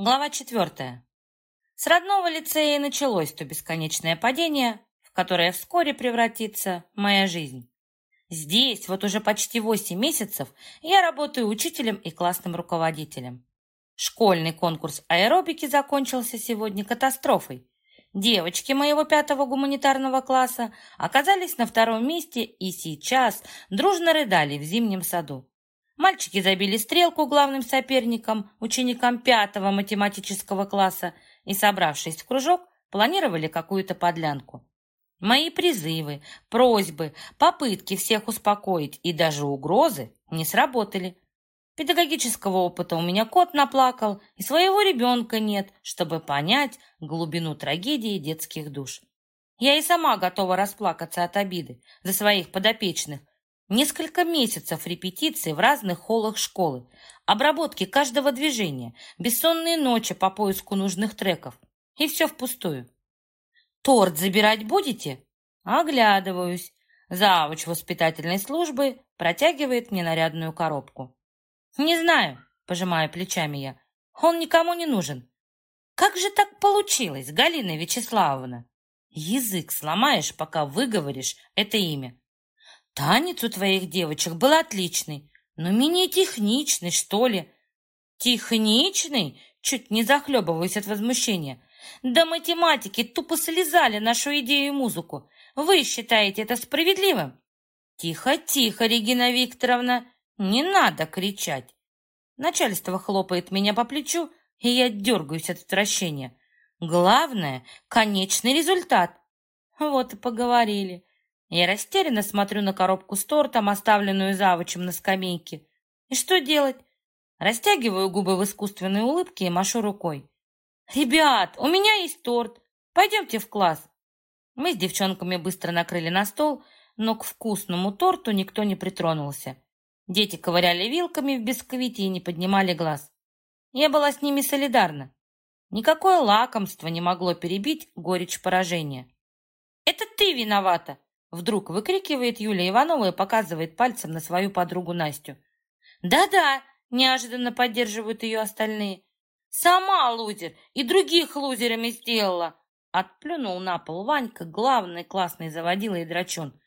Глава четвертая. С родного лицея и началось то бесконечное падение, в которое вскоре превратится моя жизнь. Здесь вот уже почти восемь месяцев я работаю учителем и классным руководителем. Школьный конкурс аэробики закончился сегодня катастрофой. Девочки моего пятого гуманитарного класса оказались на втором месте и сейчас дружно рыдали в зимнем саду. Мальчики забили стрелку главным соперникам, ученикам пятого математического класса, и, собравшись в кружок, планировали какую-то подлянку. Мои призывы, просьбы, попытки всех успокоить и даже угрозы не сработали. Педагогического опыта у меня кот наплакал, и своего ребенка нет, чтобы понять глубину трагедии детских душ. Я и сама готова расплакаться от обиды за своих подопечных, Несколько месяцев репетиций в разных холлах школы, обработки каждого движения, бессонные ночи по поиску нужных треков. И все впустую. «Торт забирать будете?» Оглядываюсь. Завуч воспитательной службы протягивает мне нарядную коробку. «Не знаю», — пожимаю плечами я. «Он никому не нужен». «Как же так получилось, Галина Вячеславовна?» «Язык сломаешь, пока выговоришь это имя. Танец у твоих девочек был отличный, но менее техничный, что ли. Техничный? Чуть не захлебываюсь от возмущения. Да математики тупо слезали нашу идею и музыку. Вы считаете это справедливым? Тихо, тихо, Регина Викторовна, не надо кричать. Начальство хлопает меня по плечу, и я дергаюсь от отвращения. Главное — конечный результат. Вот и поговорили. Я растерянно смотрю на коробку с тортом, оставленную завучем на скамейке. И что делать? Растягиваю губы в искусственной улыбке и машу рукой. «Ребят, у меня есть торт. Пойдемте в класс». Мы с девчонками быстро накрыли на стол, но к вкусному торту никто не притронулся. Дети ковыряли вилками в бисквите и не поднимали глаз. Я была с ними солидарна. Никакое лакомство не могло перебить горечь поражения. «Это ты виновата!» Вдруг выкрикивает Юлия Иванова и показывает пальцем на свою подругу Настю. «Да-да!» – неожиданно поддерживают ее остальные. «Сама лузер и других лузерами сделала!» Отплюнул на пол Ванька, главный классный заводила и драчун.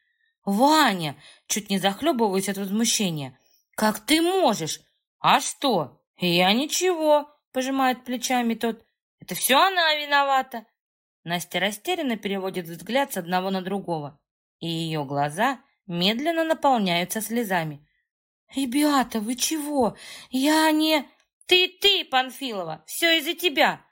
«Ваня!» – чуть не захлебываюсь от возмущения. «Как ты можешь?» «А что?» «Я ничего!» – пожимает плечами тот. «Это все она виновата!» Настя растерянно переводит взгляд с одного на другого и ее глаза медленно наполняются слезами. «Ребята, вы чего? Я не...» «Ты, ты, Панфилова, все из-за тебя!»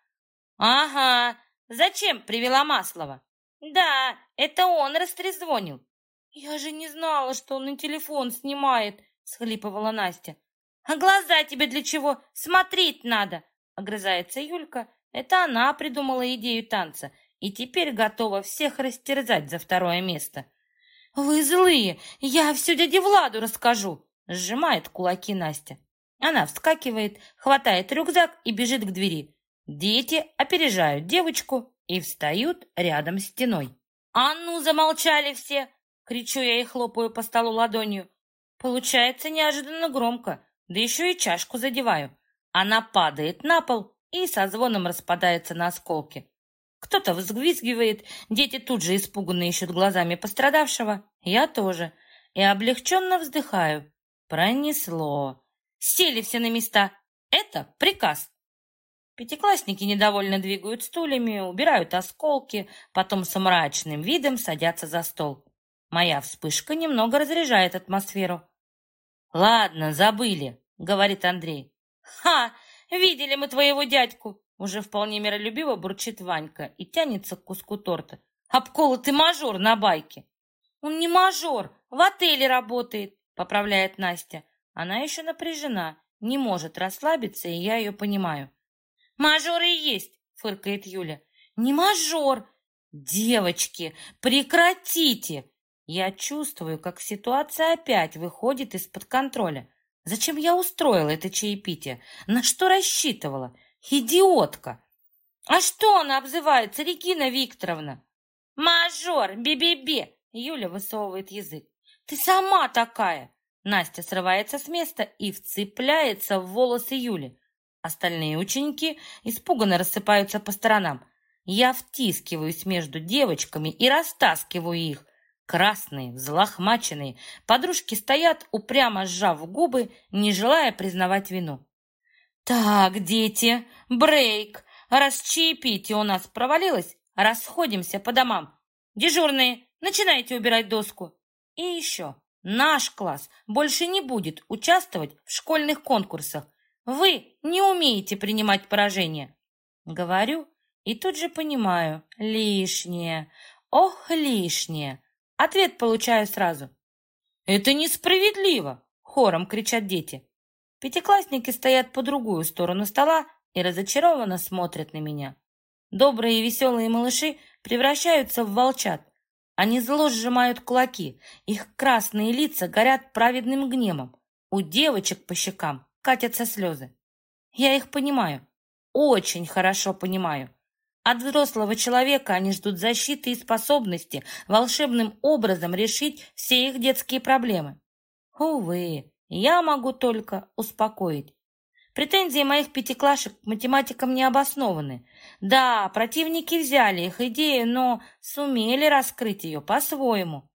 «Ага, зачем привела Маслова?» «Да, это он растрезвонил». «Я же не знала, что он на телефон снимает», — схлипывала Настя. «А глаза тебе для чего? Смотреть надо!» — огрызается Юлька. Это она придумала идею танца и теперь готова всех растерзать за второе место. «Вы злые! Я все дяде Владу расскажу!» Сжимает кулаки Настя. Она вскакивает, хватает рюкзак и бежит к двери. Дети опережают девочку и встают рядом с стеной. «А ну, замолчали все!» Кричу я и хлопаю по столу ладонью. Получается неожиданно громко, да еще и чашку задеваю. Она падает на пол и со звоном распадается на осколки. Кто-то взвизгивает, дети тут же испуганно ищут глазами пострадавшего, я тоже, и облегченно вздыхаю. Пронесло. Сели все на места. Это приказ. Пятиклассники недовольно двигают стульями, убирают осколки, потом с мрачным видом садятся за стол. Моя вспышка немного разряжает атмосферу. «Ладно, забыли», — говорит Андрей. «Ха! Видели мы твоего дядьку. Уже вполне миролюбиво бурчит Ванька и тянется к куску торта. Обколотый мажор на байке. Он не мажор, в отеле работает, поправляет Настя. Она еще напряжена, не может расслабиться, и я ее понимаю. Мажор и есть, фыркает Юля. Не мажор. Девочки, прекратите. Я чувствую, как ситуация опять выходит из-под контроля. Зачем я устроила это чаепитие? На что рассчитывала? Идиотка! А что она обзывается, Регина Викторовна? Мажор, би-би-би! Юля высовывает язык. Ты сама такая! Настя срывается с места и вцепляется в волосы Юли. Остальные ученики испуганно рассыпаются по сторонам. Я втискиваюсь между девочками и растаскиваю их. Красные, взлохмаченные, подружки стоят, упрямо сжав губы, не желая признавать вину. «Так, дети, брейк! Раз у нас провалилось, расходимся по домам. Дежурные, начинайте убирать доску. И еще, наш класс больше не будет участвовать в школьных конкурсах. Вы не умеете принимать поражение. Говорю и тут же понимаю, лишнее, ох, лишнее. Ответ получаю сразу. Это несправедливо, хором кричат дети. Пятиклассники стоят по другую сторону стола и разочарованно смотрят на меня. Добрые и веселые малыши превращаются в волчат. Они зло сжимают кулаки, их красные лица горят праведным гневом. У девочек по щекам катятся слезы. Я их понимаю, очень хорошо понимаю. От взрослого человека они ждут защиты и способности волшебным образом решить все их детские проблемы. Увы, я могу только успокоить. Претензии моих пятиклашек к математикам не обоснованы. Да, противники взяли их идею, но сумели раскрыть ее по-своему.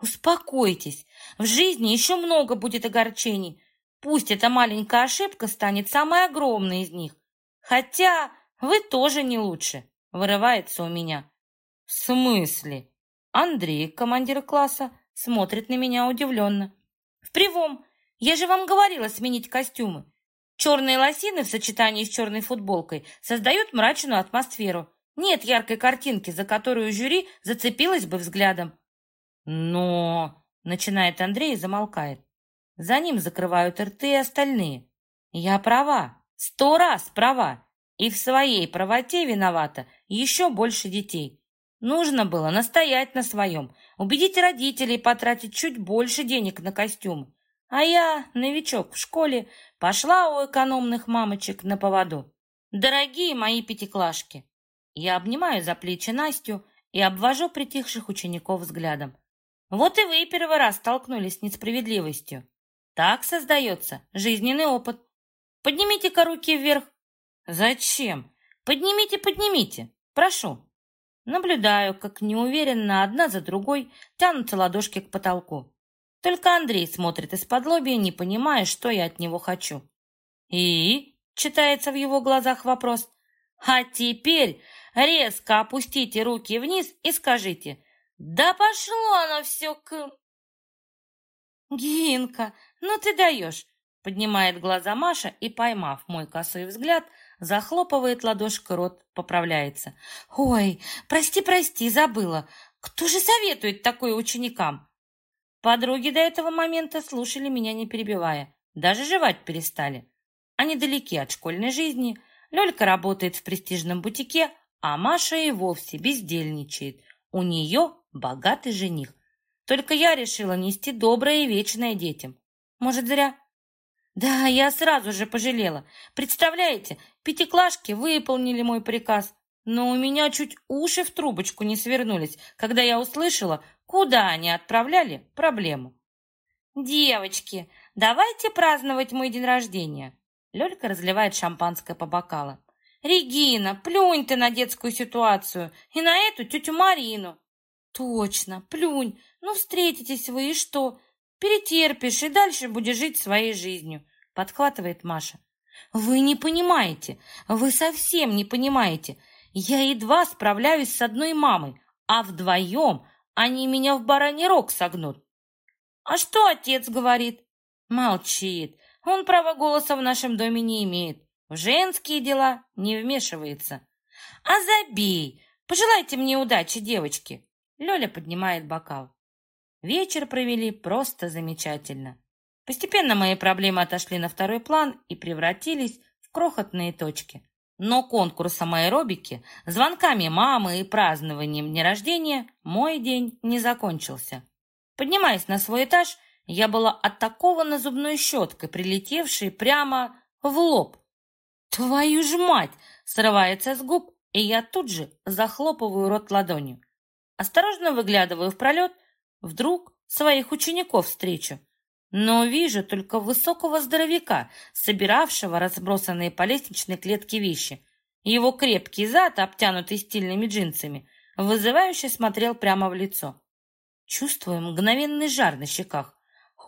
Успокойтесь, в жизни еще много будет огорчений. Пусть эта маленькая ошибка станет самой огромной из них. Хотя вы тоже не лучше, вырывается у меня. В смысле? Андрей, командир класса, смотрит на меня удивленно. В привом. Я же вам говорила сменить костюмы. Черные лосины в сочетании с черной футболкой создают мрачную атмосферу. Нет яркой картинки, за которую жюри зацепилось бы взглядом. Но... Начинает Андрей и замолкает. За ним закрывают рты и остальные. Я права, сто раз права. И в своей правоте виновата еще больше детей. Нужно было настоять на своем, убедить родителей потратить чуть больше денег на костюмы. А я, новичок в школе, пошла у экономных мамочек на поводу. Дорогие мои пятиклашки! Я обнимаю за плечи Настю и обвожу притихших учеников взглядом. Вот и вы первый раз столкнулись с несправедливостью. Так создается жизненный опыт. Поднимите-ка руки вверх. Зачем? Поднимите, поднимите. Прошу. Наблюдаю, как неуверенно одна за другой тянутся ладошки к потолку. Только Андрей смотрит из-под лобья, не понимая, что я от него хочу. «И?» — читается в его глазах вопрос. «А теперь резко опустите руки вниз и скажите, да пошло оно все к...» «Гинка, ну ты даешь!» Поднимает глаза Маша и, поймав мой косой взгляд, захлопывает ладошкой рот, поправляется. «Ой, прости, прости, забыла. Кто же советует такое ученикам?» Подруги до этого момента слушали меня, не перебивая. Даже жевать перестали. Они далеки от школьной жизни. Лёлька работает в престижном бутике, а Маша и вовсе бездельничает. У нее богатый жених. Только я решила нести доброе и вечное детям. Может, зря? Да, я сразу же пожалела. Представляете, пятиклашки выполнили мой приказ. Но у меня чуть уши в трубочку не свернулись, когда я услышала, куда они отправляли проблему. «Девочки, давайте праздновать мой день рождения!» Лёлька разливает шампанское по бокалам. «Регина, плюнь ты на детскую ситуацию и на эту тетю Марину!» «Точно, плюнь! Ну, встретитесь вы, и что? Перетерпишь, и дальше будешь жить своей жизнью!» Подхватывает Маша. «Вы не понимаете, вы совсем не понимаете!» Я едва справляюсь с одной мамой, а вдвоем они меня в бараний рог согнут. А что отец говорит? Молчит. Он права голоса в нашем доме не имеет. В женские дела не вмешивается. А забей! Пожелайте мне удачи, девочки. Лёля поднимает бокал. Вечер провели просто замечательно. Постепенно мои проблемы отошли на второй план и превратились в крохотные точки. Но конкурсом аэробики, звонками мамы и празднованием дня рождения мой день не закончился. Поднимаясь на свой этаж, я была атакована зубной щеткой, прилетевшей прямо в лоб. «Твою ж мать!» срывается с губ, и я тут же захлопываю рот ладонью. Осторожно выглядываю в пролет, вдруг своих учеников встречу. Но вижу только высокого здоровяка, собиравшего разбросанные по лестничной клетке вещи. Его крепкий зад, обтянутый стильными джинсами, вызывающе смотрел прямо в лицо. Чувствую мгновенный жар на щеках.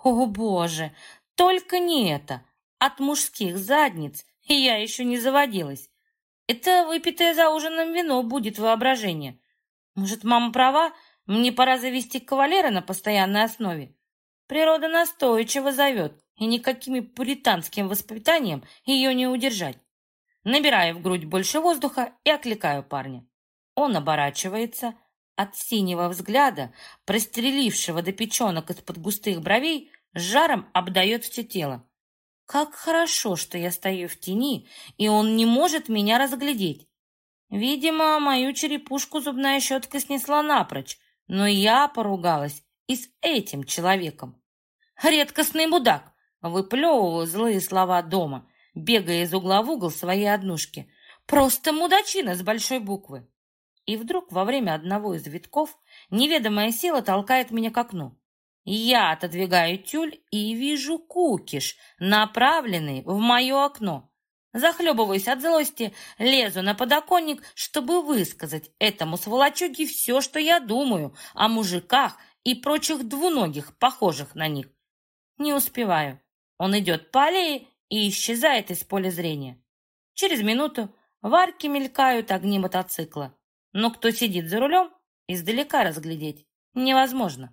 О, боже, только не это! От мужских задниц я еще не заводилась. Это выпитое за ужином вино будет воображение. Может, мама права? Мне пора завести кавалера на постоянной основе. Природа настойчиво зовет, и никакими пуританским воспитанием ее не удержать. Набираю в грудь больше воздуха и окликаю парня. Он оборачивается, от синего взгляда, прострелившего до печенок из-под густых бровей, жаром обдает все тело. Как хорошо, что я стою в тени, и он не может меня разглядеть. Видимо, мою черепушку зубная щетка снесла напрочь, но я поругалась и с этим человеком. Редкостный мудак! Выплевываю злые слова дома, бегая из угла в угол своей однушки. Просто мудачина с большой буквы. И вдруг во время одного из витков неведомая сила толкает меня к окну. Я отодвигаю тюль и вижу кукиш, направленный в мое окно. Захлебываюсь от злости, лезу на подоконник, чтобы высказать этому сволочуге все, что я думаю о мужиках и прочих двуногих, похожих на них. Не успеваю. Он идет по аллее и исчезает из поля зрения. Через минуту в арке мелькают огни мотоцикла, но кто сидит за рулем, издалека разглядеть невозможно.